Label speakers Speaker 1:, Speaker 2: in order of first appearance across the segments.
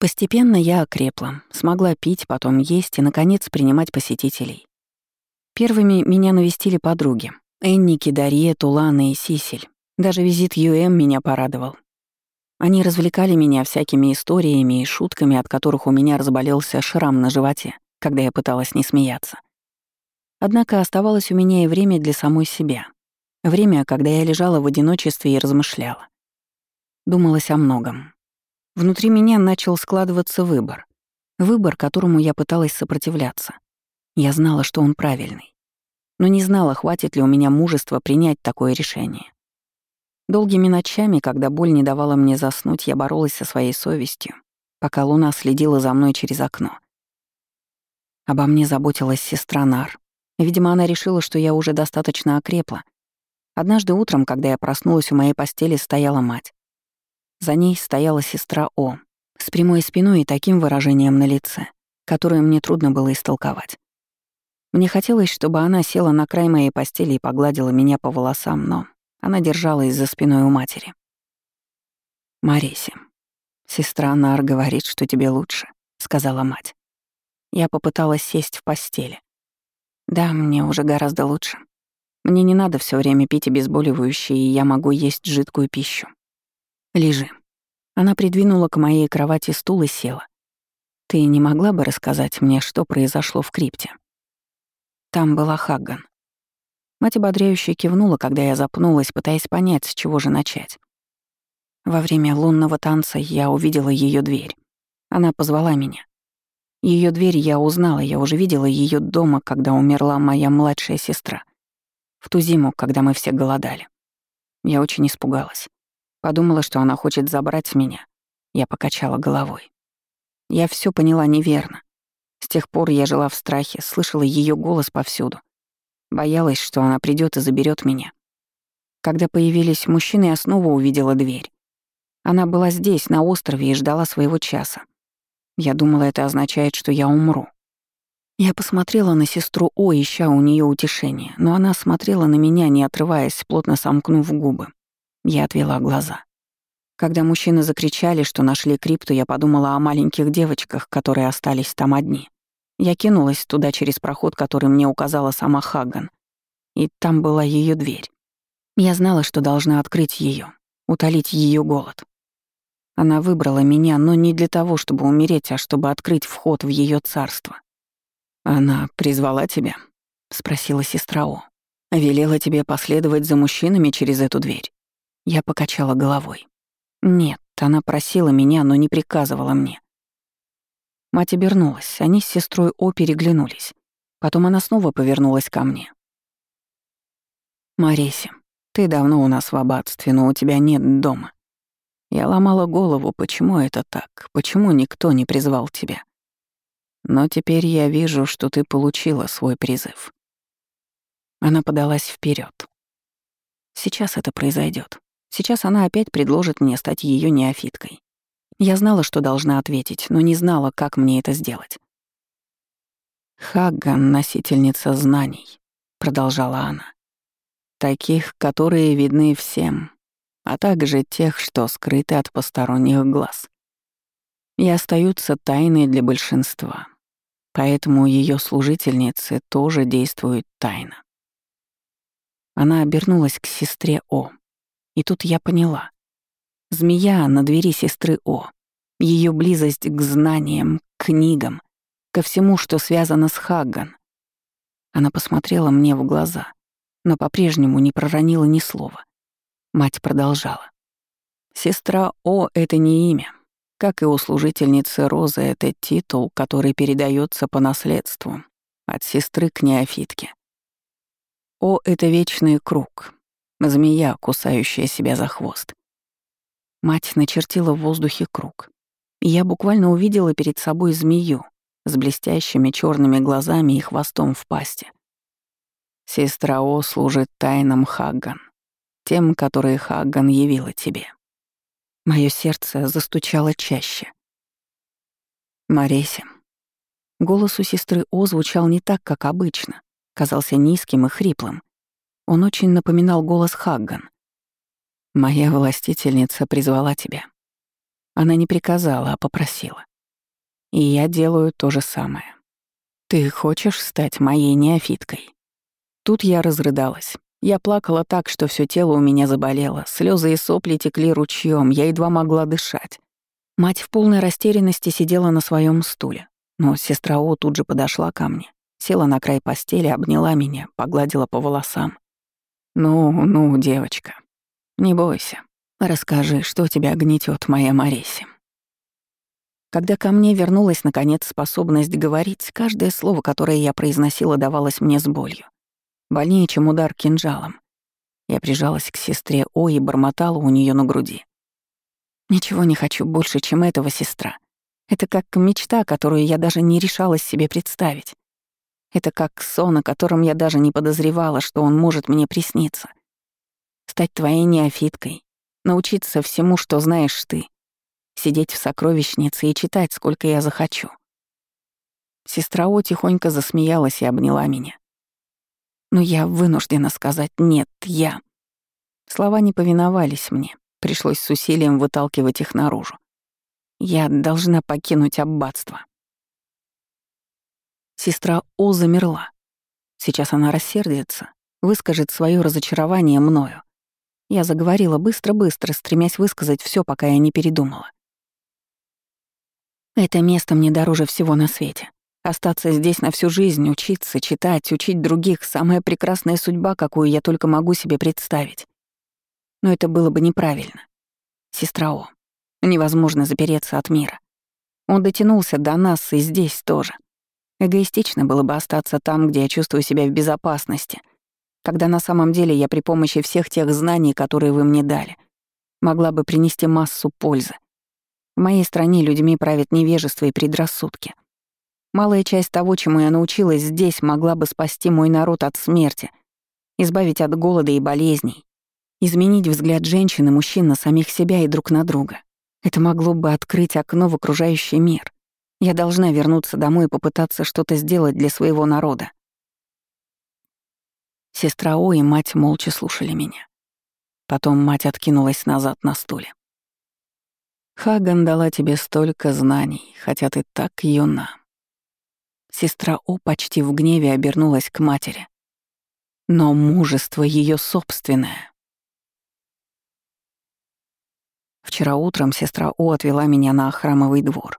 Speaker 1: Постепенно я окрепла, смогла пить, потом есть и, наконец, принимать посетителей. Первыми меня навестили подруги. Энники, Дарье, Тулана и Сисель. Даже визит Юэм меня порадовал. Они развлекали меня всякими историями и шутками, от которых у меня разболелся шрам на животе, когда я пыталась не смеяться. Однако оставалось у меня и время для самой себя. Время, когда я лежала в одиночестве и размышляла. Думалось о многом. Внутри меня начал складываться выбор. Выбор, которому я пыталась сопротивляться. Я знала, что он правильный. Но не знала, хватит ли у меня мужества принять такое решение. Долгими ночами, когда боль не давала мне заснуть, я боролась со своей совестью, пока луна следила за мной через окно. Обо мне заботилась сестра Нар. Видимо, она решила, что я уже достаточно окрепла. Однажды утром, когда я проснулась, у моей постели стояла мать. За ней стояла сестра О, с прямой спиной и таким выражением на лице, которое мне трудно было истолковать. Мне хотелось, чтобы она села на край моей постели и погладила меня по волосам, но она держалась за спиной у матери. «Мариси, сестра Нар говорит, что тебе лучше», — сказала мать. Я попыталась сесть в постели. «Да, мне уже гораздо лучше. Мне не надо все время пить обезболивающие, и я могу есть жидкую пищу. Лежи». Она придвинула к моей кровати стул и села. «Ты не могла бы рассказать мне, что произошло в крипте?» Там была Хагган. Мать ободряюще кивнула, когда я запнулась, пытаясь понять, с чего же начать. Во время лунного танца я увидела ее дверь. Она позвала меня. Ее дверь я узнала, я уже видела ее дома, когда умерла моя младшая сестра. В ту зиму, когда мы все голодали. Я очень испугалась. Подумала, что она хочет забрать меня. Я покачала головой. Я все поняла неверно. С тех пор я жила в страхе, слышала ее голос повсюду. Боялась, что она придет и заберет меня. Когда появились мужчины, я снова увидела дверь. Она была здесь, на острове, и ждала своего часа. Я думала, это означает, что я умру. Я посмотрела на сестру О, ища у нее утешения, но она смотрела на меня, не отрываясь, плотно сомкнув губы. Я отвела глаза. Когда мужчины закричали, что нашли крипту, я подумала о маленьких девочках, которые остались там одни. Я кинулась туда через проход, который мне указала сама Хаган. И там была ее дверь. Я знала, что должна открыть ее, утолить ее голод. Она выбрала меня, но не для того, чтобы умереть, а чтобы открыть вход в ее царство. «Она призвала тебя?» — спросила сестра О. «Велела тебе последовать за мужчинами через эту дверь?» Я покачала головой. Нет, она просила меня, но не приказывала мне. Мать обернулась, они с сестрой О переглянулись. Потом она снова повернулась ко мне. «Мареси, ты давно у нас в аббатстве, но у тебя нет дома. Я ломала голову, почему это так, почему никто не призвал тебя. Но теперь я вижу, что ты получила свой призыв». Она подалась вперед. Сейчас это произойдет. Сейчас она опять предложит мне стать ее неофиткой. Я знала, что должна ответить, но не знала, как мне это сделать. «Хагган — носительница знаний», — продолжала она. «Таких, которые видны всем, а также тех, что скрыты от посторонних глаз. И остаются тайной для большинства, поэтому ее служительницы тоже действуют тайно». Она обернулась к сестре О. И тут я поняла. Змея на двери сестры О. Ее близость к знаниям, к книгам, ко всему, что связано с Хагган. Она посмотрела мне в глаза, но по-прежнему не проронила ни слова. Мать продолжала. «Сестра О — это не имя. Как и у служительницы Розы, это титул, который передается по наследству от сестры к неофитке. О — это вечный круг, Змея, кусающая себя за хвост. Мать начертила в воздухе круг. Я буквально увидела перед собой змею с блестящими черными глазами и хвостом в пасти. Сестра О служит тайнам Хагган, тем, которые Хагган явила тебе. Мое сердце застучало чаще. Мареси. Голос у сестры О звучал не так, как обычно, казался низким и хриплым. Он очень напоминал голос Хагган. «Моя властительница призвала тебя». Она не приказала, а попросила. И я делаю то же самое. Ты хочешь стать моей неофиткой? Тут я разрыдалась. Я плакала так, что все тело у меня заболело, слезы и сопли текли ручьем, я едва могла дышать. Мать в полной растерянности сидела на своем стуле, но сестра О тут же подошла ко мне, села на край постели, обняла меня, погладила по волосам. «Ну, ну, девочка, не бойся. Расскажи, что тебя гнетет, моя Мариси». Когда ко мне вернулась, наконец, способность говорить, каждое слово, которое я произносила, давалось мне с болью больнее, чем удар кинжалом. Я прижалась к сестре О и бормотала у нее на груди. «Ничего не хочу больше, чем этого, сестра. Это как мечта, которую я даже не решалась себе представить. Это как сон, о котором я даже не подозревала, что он может мне присниться. Стать твоей неофиткой, научиться всему, что знаешь ты, сидеть в сокровищнице и читать, сколько я захочу». Сестра О тихонько засмеялась и обняла меня. Но я вынуждена сказать «нет, я». Слова не повиновались мне, пришлось с усилием выталкивать их наружу. Я должна покинуть аббатство. Сестра О замерла. Сейчас она рассердится, выскажет свое разочарование мною. Я заговорила быстро-быстро, стремясь высказать все, пока я не передумала. Это место мне дороже всего на свете. Остаться здесь на всю жизнь, учиться, читать, учить других — самая прекрасная судьба, какую я только могу себе представить. Но это было бы неправильно. Сестра О. Невозможно запереться от мира. Он дотянулся до нас и здесь тоже. Эгоистично было бы остаться там, где я чувствую себя в безопасности, когда на самом деле я при помощи всех тех знаний, которые вы мне дали, могла бы принести массу пользы. В моей стране людьми правят невежество и предрассудки — Малая часть того, чему я научилась здесь, могла бы спасти мой народ от смерти, избавить от голода и болезней, изменить взгляд женщин и мужчин на самих себя и друг на друга. Это могло бы открыть окно в окружающий мир. Я должна вернуться домой и попытаться что-то сделать для своего народа. Сестра О и мать молча слушали меня. Потом мать откинулась назад на стуле. «Хаган дала тебе столько знаний, хотя ты так юна. Сестра О почти в гневе обернулась к матери. Но мужество ее собственное. Вчера утром сестра О отвела меня на храмовый двор.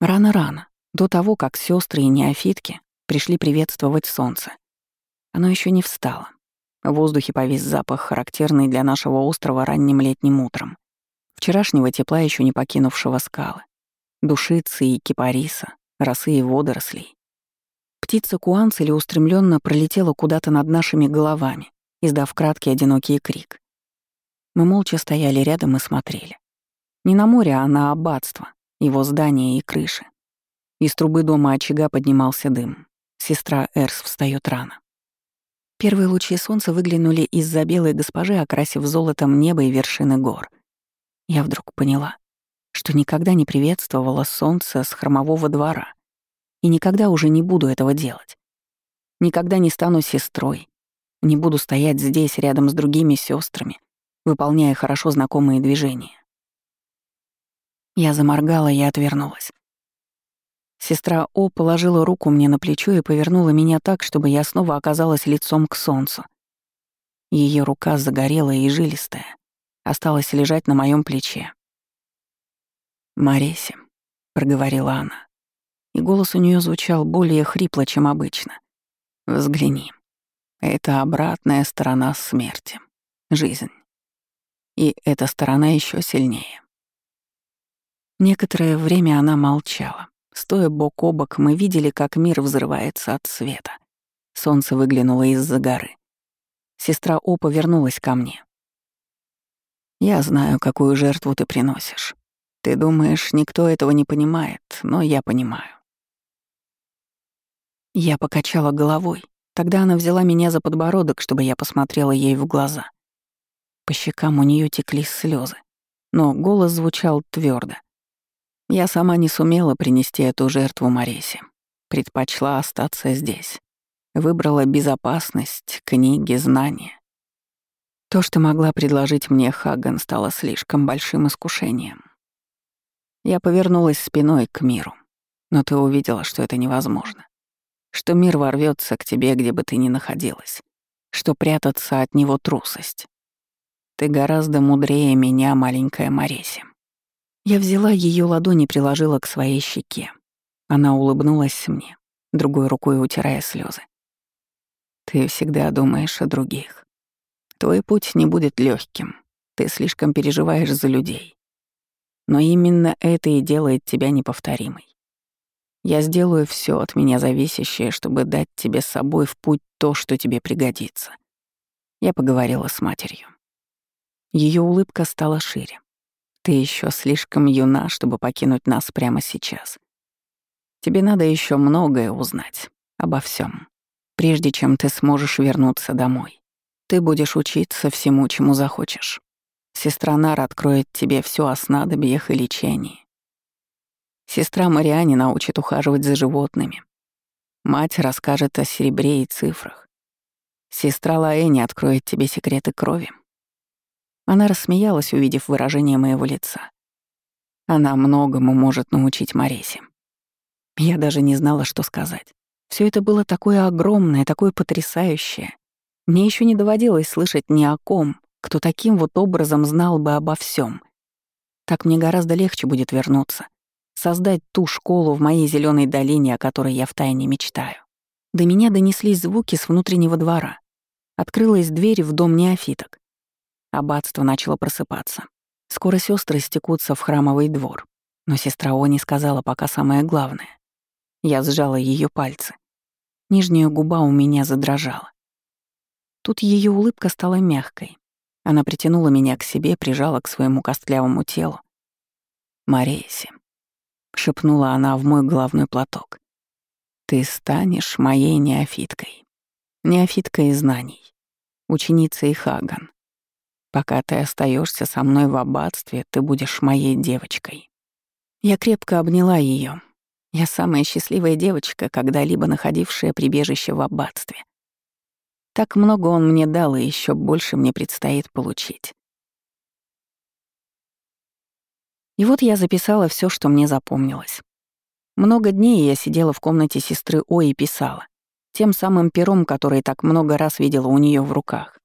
Speaker 1: Рано-рано, до того, как сестры и неофитки пришли приветствовать солнце. Оно еще не встало. В воздухе повис запах, характерный для нашего острова ранним летним утром. Вчерашнего тепла еще не покинувшего скалы. Душицы и кипариса, росы и водорослей. Птица Куанцели устремленно пролетела куда-то над нашими головами, издав краткий одинокий крик. Мы молча стояли рядом и смотрели. Не на море, а на аббатство, его здание и крыши. Из трубы дома очага поднимался дым. Сестра Эрс встает рано. Первые лучи солнца выглянули из-за белой госпожи, окрасив золотом небо и вершины гор. Я вдруг поняла, что никогда не приветствовала солнце с хромового двора — и никогда уже не буду этого делать. Никогда не стану сестрой. Не буду стоять здесь рядом с другими сестрами, выполняя хорошо знакомые движения. Я заморгала и отвернулась. Сестра О положила руку мне на плечо и повернула меня так, чтобы я снова оказалась лицом к солнцу. Ее рука загорелая и жилистая, осталась лежать на моем плече. «Мареси», — проговорила она, и голос у нее звучал более хрипло, чем обычно. «Взгляни. Это обратная сторона смерти. Жизнь. И эта сторона еще сильнее». Некоторое время она молчала. Стоя бок о бок, мы видели, как мир взрывается от света. Солнце выглянуло из-за горы. Сестра О повернулась ко мне. «Я знаю, какую жертву ты приносишь. Ты думаешь, никто этого не понимает, но я понимаю. Я покачала головой. Тогда она взяла меня за подбородок, чтобы я посмотрела ей в глаза. По щекам у нее текли слезы, но голос звучал твердо. Я сама не сумела принести эту жертву Маресе. Предпочла остаться здесь. Выбрала безопасность, книги, знания. То, что могла предложить мне Хаган, стало слишком большим искушением. Я повернулась спиной к миру. Но ты увидела, что это невозможно. Что мир ворвется к тебе, где бы ты ни находилась. Что прятаться от него трусость. Ты гораздо мудрее меня, маленькая Мареси. Я взяла ее ладонь и приложила к своей щеке. Она улыбнулась мне, другой рукой утирая слезы. Ты всегда думаешь о других. Твой путь не будет легким. Ты слишком переживаешь за людей. Но именно это и делает тебя неповторимой. Я сделаю все от меня зависящее, чтобы дать тебе с собой в путь то, что тебе пригодится. Я поговорила с матерью. Ее улыбка стала шире. Ты еще слишком юна, чтобы покинуть нас прямо сейчас. Тебе надо еще многое узнать обо всем, прежде чем ты сможешь вернуться домой. Ты будешь учиться всему, чему захочешь. Сестра Нара откроет тебе все о снадобьях и лечении. Сестра Мариане научит ухаживать за животными. Мать расскажет о серебре и цифрах. Сестра Лаэни откроет тебе секреты крови. Она рассмеялась, увидев выражение моего лица. Она многому может научить Маресе. Я даже не знала, что сказать. Все это было такое огромное, такое потрясающее. Мне еще не доводилось слышать ни о ком, кто таким вот образом знал бы обо всем. Так мне гораздо легче будет вернуться, создать ту школу в моей зеленой долине, о которой я втайне мечтаю. До меня донеслись звуки с внутреннего двора. Открылась дверь в дом неофиток. Аббатство начало просыпаться. Скоро сестры стекутся в храмовый двор. Но сестра Они сказала пока самое главное. Я сжала ее пальцы. Нижняя губа у меня задрожала. Тут ее улыбка стала мягкой. Она притянула меня к себе, прижала к своему костлявому телу. «Марейси», — шепнула она в мой главный платок, — «ты станешь моей неофиткой, неофиткой знаний, ученицей Хаган, Пока ты остаешься со мной в аббатстве, ты будешь моей девочкой. Я крепко обняла ее. Я самая счастливая девочка, когда-либо находившая прибежище в аббатстве. Так много он мне дал, и еще больше мне предстоит получить. И вот я записала все, что мне запомнилось. Много дней я сидела в комнате сестры О и писала, тем самым пером, который так много раз видела у нее в руках.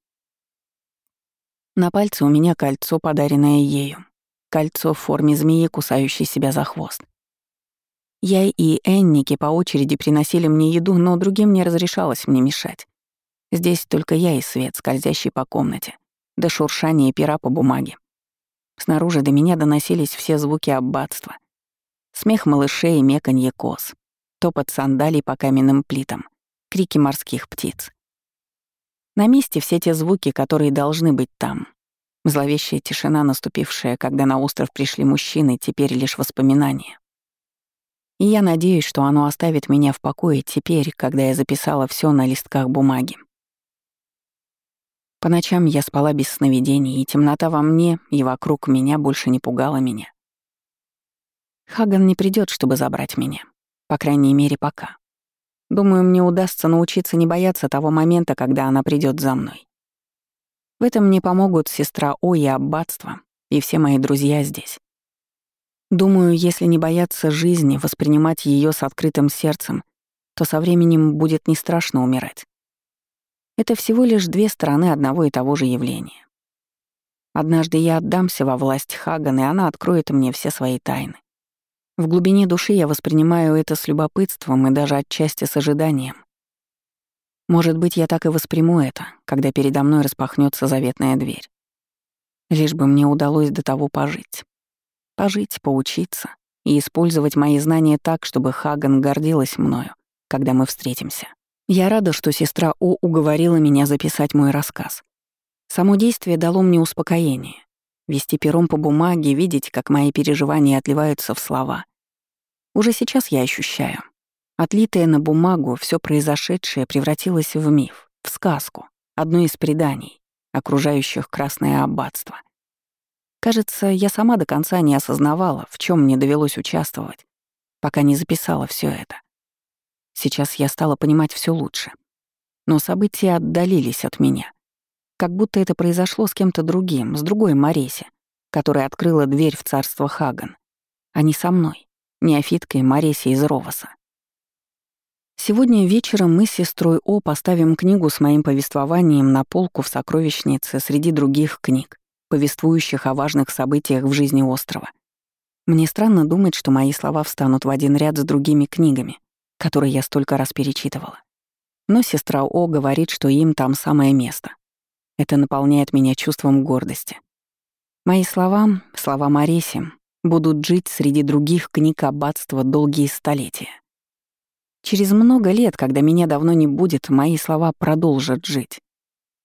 Speaker 1: На пальце у меня кольцо, подаренное ею. Кольцо в форме змеи, кусающей себя за хвост. Я и Энники по очереди приносили мне еду, но другим не разрешалось мне мешать. Здесь только я и свет, скользящий по комнате, до шуршания пера по бумаге. Снаружи до меня доносились все звуки аббатства. Смех малышей и меканье коз, топот сандалий по каменным плитам, крики морских птиц. На месте все те звуки, которые должны быть там. Зловещая тишина, наступившая, когда на остров пришли мужчины, теперь лишь воспоминания. И я надеюсь, что оно оставит меня в покое теперь, когда я записала все на листках бумаги. По ночам я спала без сновидений, и темнота во мне и вокруг меня больше не пугала меня. Хаган не придет, чтобы забрать меня. По крайней мере, пока. Думаю, мне удастся научиться не бояться того момента, когда она придет за мной. В этом мне помогут сестра О и аббатство, и все мои друзья здесь. Думаю, если не бояться жизни, воспринимать ее с открытым сердцем, то со временем будет не страшно умирать. Это всего лишь две стороны одного и того же явления. Однажды я отдамся во власть Хаган, и она откроет мне все свои тайны. В глубине души я воспринимаю это с любопытством и даже отчасти с ожиданием. Может быть, я так и восприму это, когда передо мной распахнется заветная дверь. Лишь бы мне удалось до того пожить. Пожить, поучиться и использовать мои знания так, чтобы Хаган гордилась мною, когда мы встретимся. Я рада, что сестра О уговорила меня записать мой рассказ. Само действие дало мне успокоение. Вести пером по бумаге, видеть, как мои переживания отливаются в слова. Уже сейчас я ощущаю. Отлитое на бумагу, все произошедшее превратилось в миф, в сказку, одно из преданий, окружающих Красное Аббатство. Кажется, я сама до конца не осознавала, в чем мне довелось участвовать, пока не записала все это. Сейчас я стала понимать все лучше. Но события отдалились от меня. Как будто это произошло с кем-то другим, с другой Маресе, которая открыла дверь в царство Хаган, а не со мной, неофиткой Мареси из Ровоса. Сегодня вечером мы с сестрой О поставим книгу с моим повествованием на полку в сокровищнице среди других книг, повествующих о важных событиях в жизни острова. Мне странно думать, что мои слова встанут в один ряд с другими книгами, которые я столько раз перечитывала. Но сестра О говорит, что им там самое место. Это наполняет меня чувством гордости. Мои слова, слова Мареси, будут жить среди других книг аббатства долгие столетия. Через много лет, когда меня давно не будет, мои слова продолжат жить.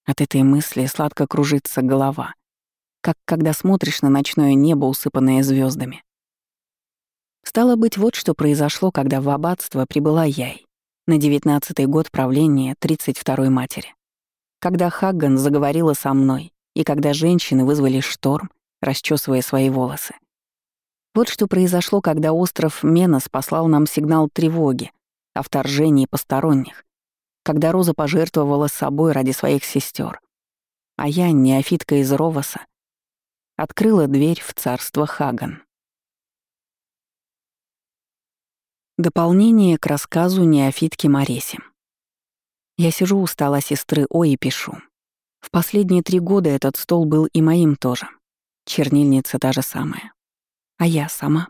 Speaker 1: От этой мысли сладко кружится голова, как когда смотришь на ночное небо, усыпанное звездами. Стало быть, вот что произошло, когда в аббатство прибыла Яй на девятнадцатый год правления тридцать второй матери. Когда Хагган заговорила со мной, и когда женщины вызвали шторм, расчесывая свои волосы. Вот что произошло, когда остров Менос послал нам сигнал тревоги, о вторжении посторонних, когда Роза пожертвовала собой ради своих сестер, а я, неофитка из Ровоса, открыла дверь в царство Хаган. Дополнение к рассказу неофитки Мареси. Я сижу у стола сестры О и пишу. В последние три года этот стол был и моим тоже. Чернильница та же самая. А я сама.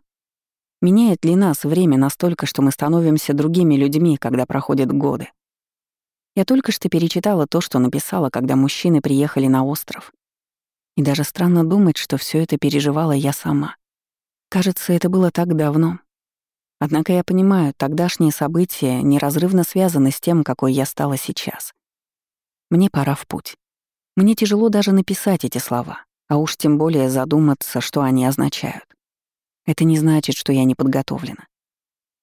Speaker 1: Меняет ли нас время настолько, что мы становимся другими людьми, когда проходят годы? Я только что перечитала то, что написала, когда мужчины приехали на остров. И даже странно думать, что все это переживала я сама. Кажется, это было так давно. Однако я понимаю, тогдашние события неразрывно связаны с тем, какой я стала сейчас. Мне пора в путь. Мне тяжело даже написать эти слова, а уж тем более задуматься, что они означают. Это не значит, что я не подготовлена.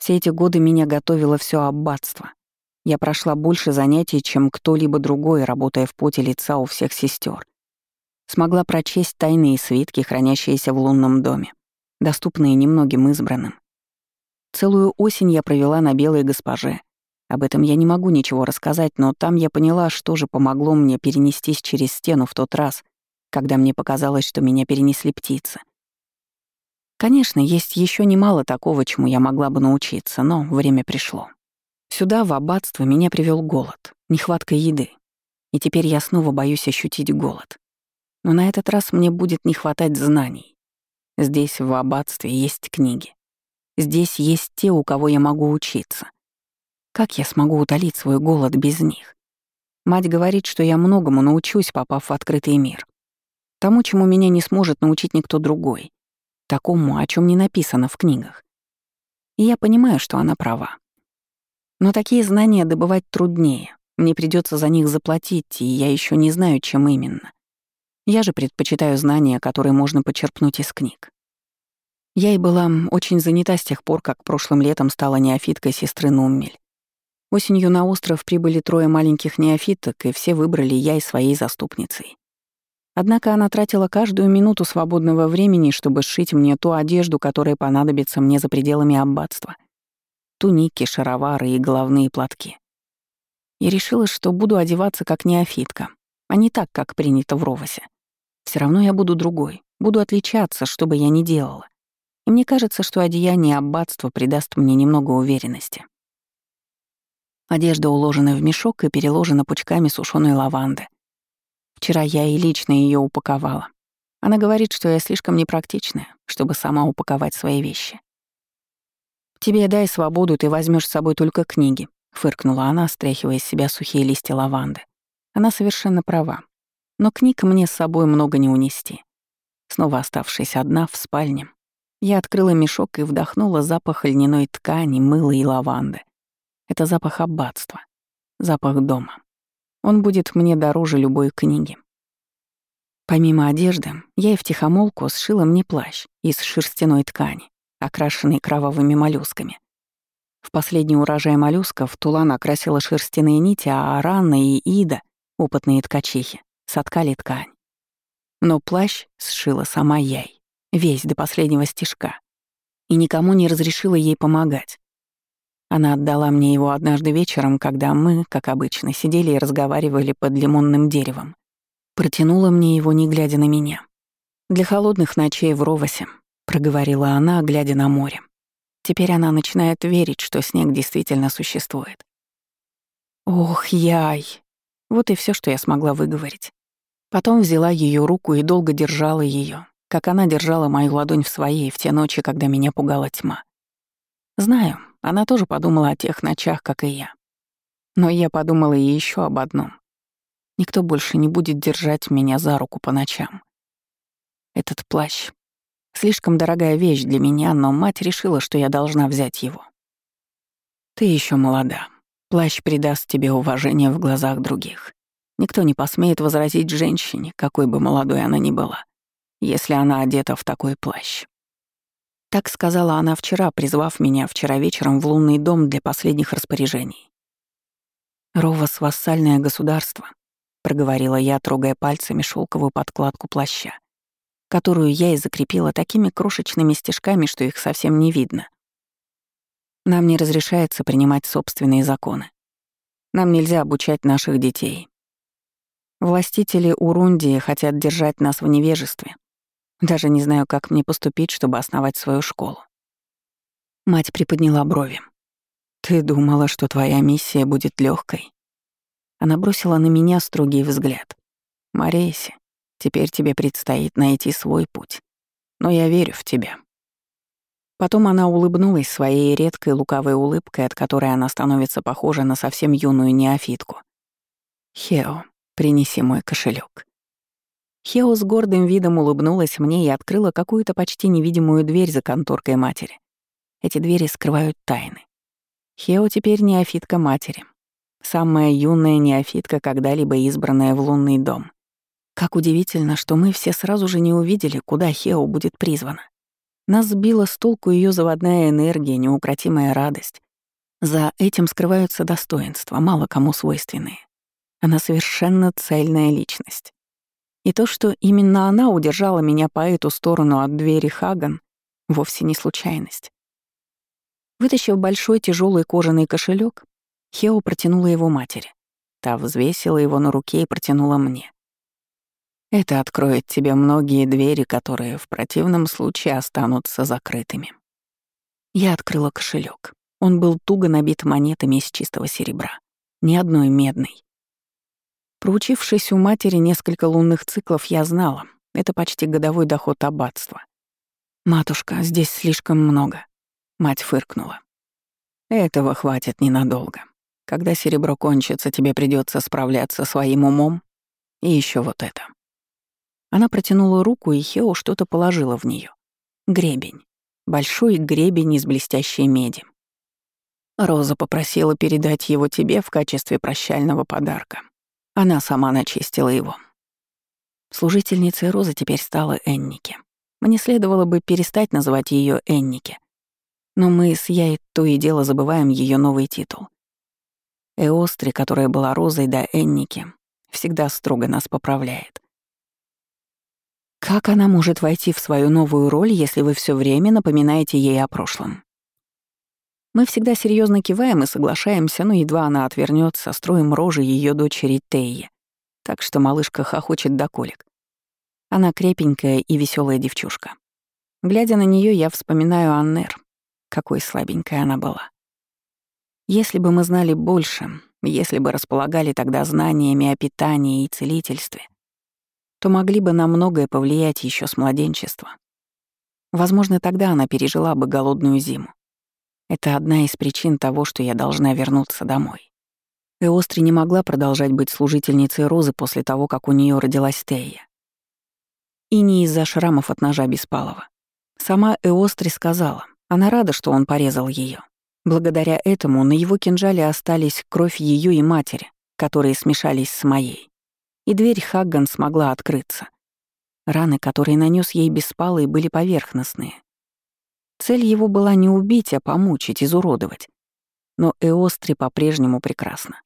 Speaker 1: Все эти годы меня готовило все аббатство. Я прошла больше занятий, чем кто-либо другой, работая в поте лица у всех сестер. Смогла прочесть тайные свитки, хранящиеся в лунном доме, доступные немногим избранным. Целую осень я провела на белой госпоже. Об этом я не могу ничего рассказать, но там я поняла, что же помогло мне перенестись через стену в тот раз, когда мне показалось, что меня перенесли птицы. Конечно, есть еще немало такого, чему я могла бы научиться, но время пришло. Сюда, в аббатство, меня привел голод, нехватка еды. И теперь я снова боюсь ощутить голод. Но на этот раз мне будет не хватать знаний. Здесь, в аббатстве, есть книги. Здесь есть те, у кого я могу учиться. Как я смогу утолить свой голод без них? Мать говорит, что я многому научусь, попав в открытый мир. Тому, чему меня не сможет научить никто другой такому, о чем не написано в книгах. И я понимаю, что она права. Но такие знания добывать труднее, мне придется за них заплатить, и я еще не знаю, чем именно. Я же предпочитаю знания, которые можно почерпнуть из книг. Я и была очень занята с тех пор, как прошлым летом стала неофиткой сестры Нуммель. Осенью на остров прибыли трое маленьких неофиток, и все выбрали я и своей заступницей. Однако она тратила каждую минуту свободного времени, чтобы сшить мне ту одежду, которая понадобится мне за пределами аббатства. Туники, шаровары и головные платки. Я решила, что буду одеваться как неофитка, а не так, как принято в Ровосе. Все равно я буду другой, буду отличаться, что бы я ни делала. И мне кажется, что одеяние аббатства придаст мне немного уверенности. Одежда уложена в мешок и переложена пучками сушеной лаванды. Вчера я и лично ее упаковала. Она говорит, что я слишком непрактичная, чтобы сама упаковать свои вещи. «Тебе дай свободу, ты возьмешь с собой только книги», — фыркнула она, стряхивая из себя сухие листья лаванды. Она совершенно права. Но книг мне с собой много не унести. Снова оставшись одна в спальне, я открыла мешок и вдохнула запах льняной ткани, мыла и лаванды. Это запах аббатства, запах дома. Он будет мне дороже любой книги. Помимо одежды, я и втихомолку сшила мне плащ из шерстяной ткани, окрашенный кровавыми моллюсками. В последний урожай моллюсков Тулан окрасила шерстяные нити, а Аранна и Ида, опытные ткачихи, соткали ткань. Но плащ сшила сама Яй, весь до последнего стежка, и никому не разрешила ей помогать. Она отдала мне его однажды вечером, когда мы, как обычно, сидели и разговаривали под лимонным деревом. Протянула мне его, не глядя на меня. «Для холодных ночей в Ровосе», — проговорила она, глядя на море. Теперь она начинает верить, что снег действительно существует. Ох, яй! Вот и все, что я смогла выговорить. Потом взяла ее руку и долго держала ее, как она держала мою ладонь в своей в те ночи, когда меня пугала тьма. Знаю, она тоже подумала о тех ночах, как и я. Но я подумала и еще об одном. Никто больше не будет держать меня за руку по ночам. Этот плащ — слишком дорогая вещь для меня, но мать решила, что я должна взять его. Ты еще молода, Плащ придаст тебе уважение в глазах других. Никто не посмеет возразить женщине, какой бы молодой она ни была, если она одета в такой плащ. Так сказала она вчера, призвав меня вчера вечером в лунный дом для последних распоряжений. «Ровас — вассальное государство», — проговорила я, трогая пальцами шелковую подкладку плаща, которую я и закрепила такими крошечными стежками, что их совсем не видно. Нам не разрешается принимать собственные законы. Нам нельзя обучать наших детей. Властители Урундии хотят держать нас в невежестве. Даже не знаю, как мне поступить, чтобы основать свою школу. Мать приподняла брови. «Ты думала, что твоя миссия будет легкой? Она бросила на меня строгий взгляд. «Марейси, теперь тебе предстоит найти свой путь. Но я верю в тебя». Потом она улыбнулась своей редкой лукавой улыбкой, от которой она становится похожа на совсем юную неофитку. «Хео, принеси мой кошелек. Хео с гордым видом улыбнулась мне и открыла какую-то почти невидимую дверь за конторкой матери. Эти двери скрывают тайны. Хео теперь неофитка матери. Самая юная неофитка, когда-либо избранная в лунный дом. Как удивительно, что мы все сразу же не увидели, куда Хео будет призвана. Нас сбила с толку ее заводная энергия, неукротимая радость. За этим скрываются достоинства, мало кому свойственные. Она совершенно цельная личность. И то, что именно она удержала меня по эту сторону от двери Хаган, вовсе не случайность. Вытащив большой тяжелый кожаный кошелек, Хео протянула его матери. Та взвесила его на руке и протянула мне. Это откроет тебе многие двери, которые в противном случае останутся закрытыми. Я открыла кошелек. Он был туго набит монетами из чистого серебра. Ни одной медной. Проучившись у матери несколько лунных циклов, я знала, это почти годовой доход аббатства. «Матушка, здесь слишком много», — мать фыркнула. «Этого хватит ненадолго. Когда серебро кончится, тебе придется справляться своим умом. И еще вот это». Она протянула руку, и Хео что-то положила в нее. Гребень. Большой гребень из блестящей меди. Роза попросила передать его тебе в качестве прощального подарка. Она сама начистила его. Служительницей Розы теперь стала Энники. Мне следовало бы перестать называть ее Энники. Но мы с Яй то и дело забываем ее новый титул. Эостри, которая была Розой до Энники, всегда строго нас поправляет. Как она может войти в свою новую роль, если вы все время напоминаете ей о прошлом? Мы всегда серьезно киваем и соглашаемся, но едва она отвернется, строим рожи ее дочери Тейи. Так что малышка хохочет до колик. Она крепенькая и веселая девчушка. Глядя на нее, я вспоминаю Аннер. Какой слабенькая она была. Если бы мы знали больше, если бы располагали тогда знаниями о питании и целительстве — то могли бы на многое повлиять еще с младенчества. Возможно, тогда она пережила бы голодную зиму. Это одна из причин того, что я должна вернуться домой. Эостри не могла продолжать быть служительницей Розы после того, как у нее родилась Тея. И не из-за шрамов от ножа Беспалова. Сама Эостри сказала, она рада, что он порезал ее. Благодаря этому на его кинжале остались кровь ее и матери, которые смешались с моей и дверь Хагган смогла открыться. Раны, которые нанес ей Беспалый, были поверхностные. Цель его была не убить, а помучить, изуродовать. Но Эостри по-прежнему прекрасна.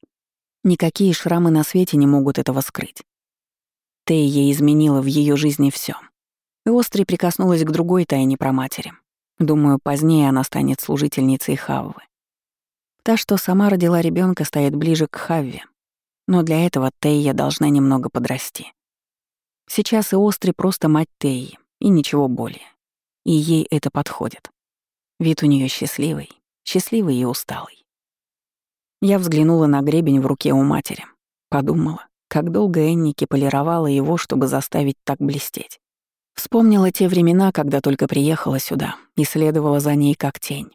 Speaker 1: Никакие шрамы на свете не могут этого скрыть. Тейя изменила в ее жизни все. Эостри прикоснулась к другой тайне про матери. Думаю, позднее она станет служительницей Хаввы. Та, что сама родила ребенка, стоит ближе к Хавве, но для этого Тейя должна немного подрасти. Сейчас и Остри просто мать Тейи, и ничего более. И ей это подходит. Вид у нее счастливый, счастливый и усталый. Я взглянула на гребень в руке у матери. Подумала, как долго Энники полировала его, чтобы заставить так блестеть. Вспомнила те времена, когда только приехала сюда и следовала за ней как тень.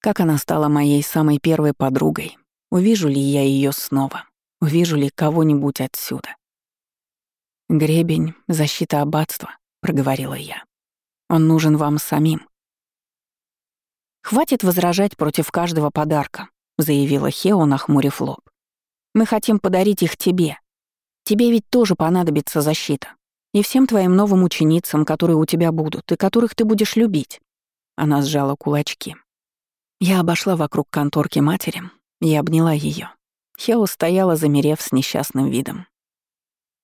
Speaker 1: Как она стала моей самой первой подругой. Увижу ли я ее снова? Увижу ли кого-нибудь отсюда? «Гребень, защита аббатства», — проговорила я. «Он нужен вам самим». «Хватит возражать против каждого подарка», — заявила Хео, нахмурив лоб. «Мы хотим подарить их тебе. Тебе ведь тоже понадобится защита. И всем твоим новым ученицам, которые у тебя будут, и которых ты будешь любить». Она сжала кулачки. Я обошла вокруг конторки матери и обняла ее. Хео стояла, замерев с несчастным видом.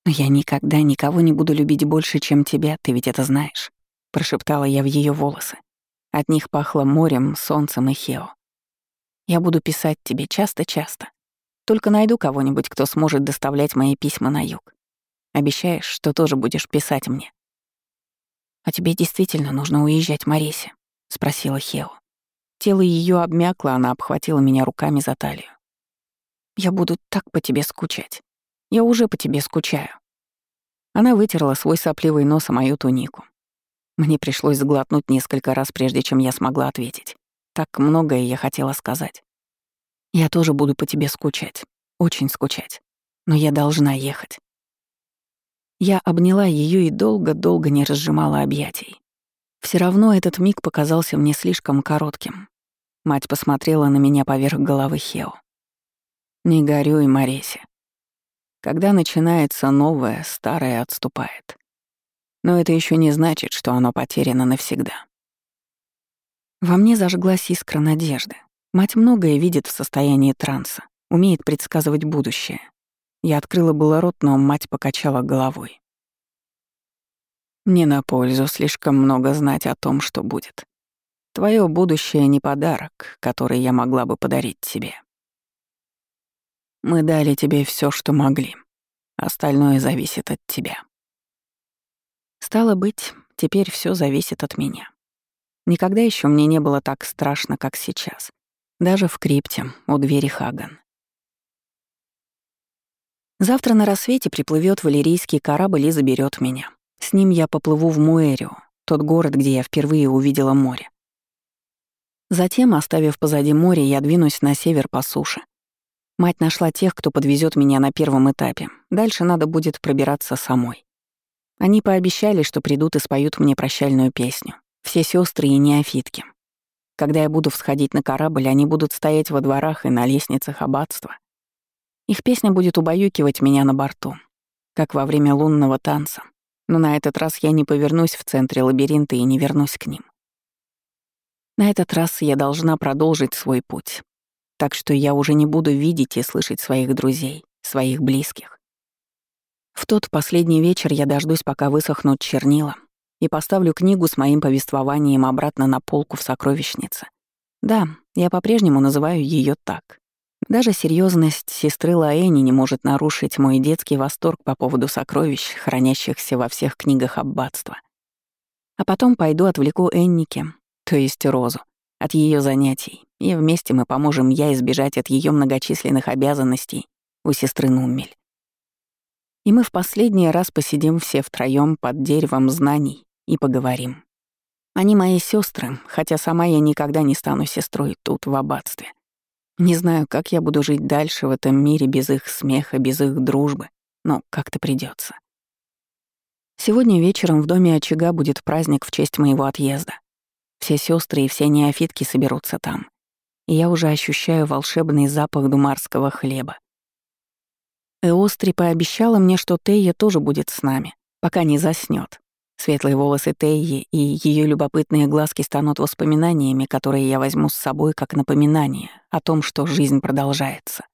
Speaker 1: «Но я никогда никого не буду любить больше, чем тебя, ты ведь это знаешь», — прошептала я в ее волосы. От них пахло морем, солнцем и Хео. «Я буду писать тебе часто-часто. Только найду кого-нибудь, кто сможет доставлять мои письма на юг. Обещаешь, что тоже будешь писать мне?» «А тебе действительно нужно уезжать, Марисе?» — спросила Хео. Тело ее обмякло, она обхватила меня руками за талию. «Я буду так по тебе скучать. Я уже по тебе скучаю». Она вытерла свой сопливый нос о мою тунику. Мне пришлось сглотнуть несколько раз, прежде чем я смогла ответить. Так многое я хотела сказать. «Я тоже буду по тебе скучать. Очень скучать. Но я должна ехать». Я обняла ее и долго-долго не разжимала объятий. Все равно этот миг показался мне слишком коротким. Мать посмотрела на меня поверх головы Хео. «Не горюй, Мореся. Когда начинается новое, старое отступает. Но это еще не значит, что оно потеряно навсегда». Во мне зажглась искра надежды. Мать многое видит в состоянии транса, умеет предсказывать будущее. Я открыла было рот, но мать покачала головой. «Не на пользу слишком много знать о том, что будет. Твое будущее не подарок, который я могла бы подарить тебе. Мы дали тебе все, что могли. Остальное зависит от тебя. Стало быть, теперь все зависит от меня. Никогда еще мне не было так страшно, как сейчас. Даже в крипте, у двери Хаган. Завтра на рассвете приплывет валерийский корабль и заберет меня. С ним я поплыву в Муэрио, тот город, где я впервые увидела море. Затем, оставив позади море, я двинусь на север по суше. Мать нашла тех, кто подвезет меня на первом этапе. Дальше надо будет пробираться самой. Они пообещали, что придут и споют мне прощальную песню. Все сестры и неофитки. Когда я буду всходить на корабль, они будут стоять во дворах и на лестницах аббатства. Их песня будет убаюкивать меня на борту, как во время лунного танца. Но на этот раз я не повернусь в центре лабиринта и не вернусь к ним. На этот раз я должна продолжить свой путь. Так что я уже не буду видеть и слышать своих друзей, своих близких. В тот последний вечер я дождусь, пока высохнут чернила, и поставлю книгу с моим повествованием обратно на полку в сокровищнице. Да, я по-прежнему называю ее так. Даже серьезность сестры Лаэни не может нарушить мой детский восторг по поводу сокровищ, хранящихся во всех книгах аббатства. А потом пойду отвлеку Энники, то есть Розу, от ее занятий, и вместе мы поможем я избежать от ее многочисленных обязанностей у сестры Нуммель. И мы в последний раз посидим все втроем под деревом знаний и поговорим. Они мои сестры, хотя сама я никогда не стану сестрой тут, в аббатстве. Не знаю, как я буду жить дальше в этом мире без их смеха, без их дружбы, но как-то придется. Сегодня вечером в доме очага будет праздник в честь моего отъезда. Все сестры и все неофитки соберутся там. И я уже ощущаю волшебный запах думарского хлеба. Эостри пообещала мне, что Тея тоже будет с нами, пока не заснет. Светлые волосы Теи и ее любопытные глазки станут воспоминаниями, которые я возьму с собой как напоминание о том, что жизнь продолжается.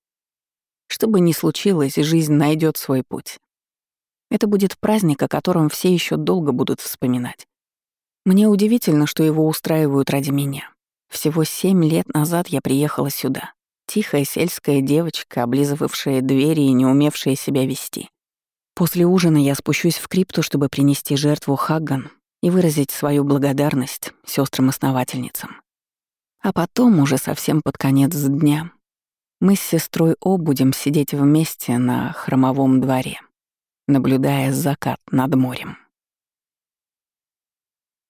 Speaker 1: Что бы ни случилось, жизнь найдет свой путь. Это будет праздник, о котором все еще долго будут вспоминать. Мне удивительно, что его устраивают ради меня. Всего семь лет назад я приехала сюда. Тихая сельская девочка, облизывавшая двери и не умевшая себя вести. После ужина я спущусь в крипту, чтобы принести жертву Хагган и выразить свою благодарность сестрам-основательницам. А потом, уже совсем под конец дня, мы с сестрой О будем сидеть вместе на хромовом дворе, наблюдая закат над морем.